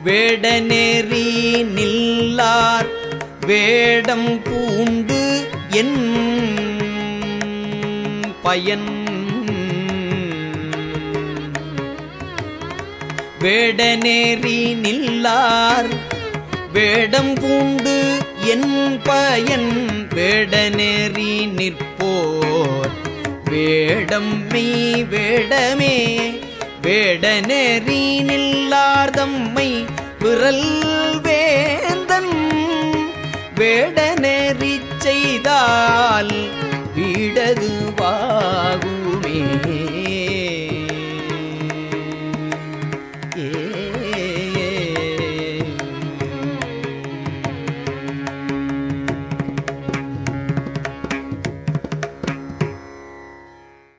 வேடநெறி நில்லார் வேடம் பூண்டு என் பயன். வேடநேரி நில்லார் வேடம் பூண்டு என் பயன். வேடநேரி நிற்போர் வேடம் மெய் வேடமே. வேடநெறி நில்லார்தம்மை விரல் வேந்தன் வேடநெறி